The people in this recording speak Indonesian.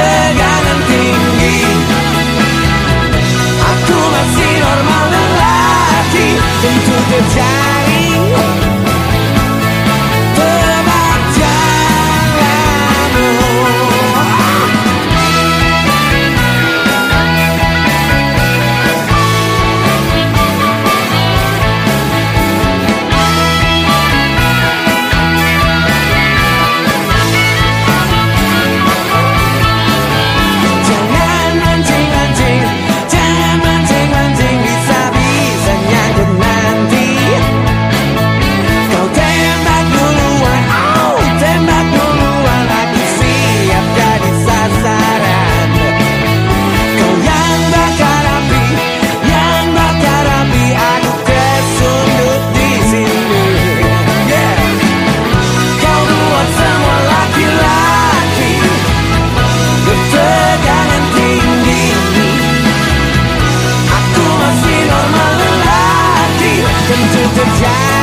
ketegangan tinggi. Aku masih normal lelaki Tentu terjaring Tentu terjalin